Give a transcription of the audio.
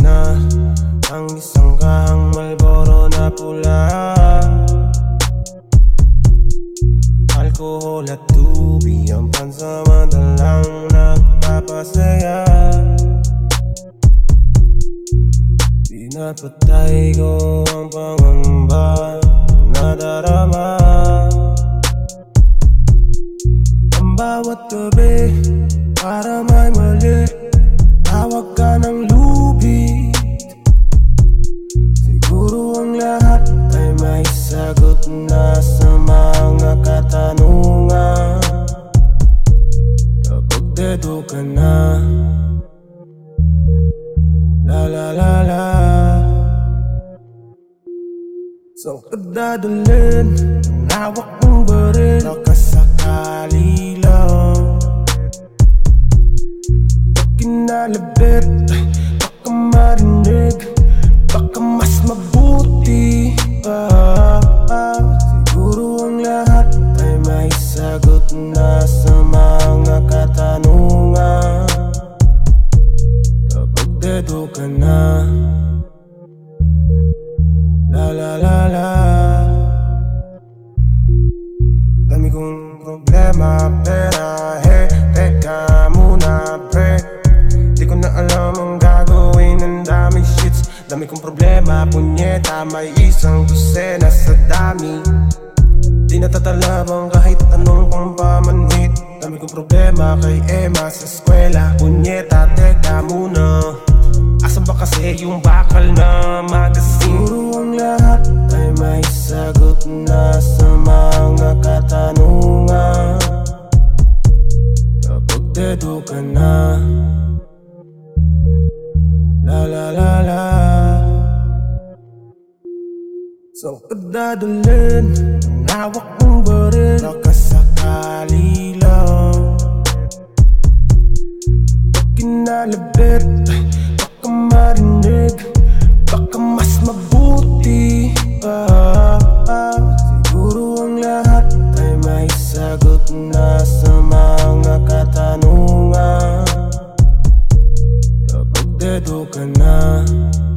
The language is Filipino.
na Ang isang kahang malboro na pula. Alkohol at tubig ang pansamantalang nagpapasaya. Pinapatay ko ang pangamba na darama. Ang bawat gabi para may mali So kadadalin Ang hawak mong baril. Baka sakali lang. Pag kinalabit Baka marinig Baka mas mabuti pa. Siguro ang lahat ay may sagot na sa mga katanungan. Kapag dedo ka na Kong problema Pera, hey Teka muna, pre. Di ko na alam ang gagawin Ang dami shits. Dami kong problema Punyeta, may isang dosena sa dami. Di natatalabang kahit anong pang pamanhit Dami kong problema kay Emma sa eskwela. Punyeta, teka muna. Asan ba kasi yung bakal na magazine? La la la la. So kadadalin Ang hawak kong baril Baka sakali lang Kinalabit Baka marinig Baka mas mabuti pa. Siguro ang lahat Ay may sagot na sa mga katanungan. do ka na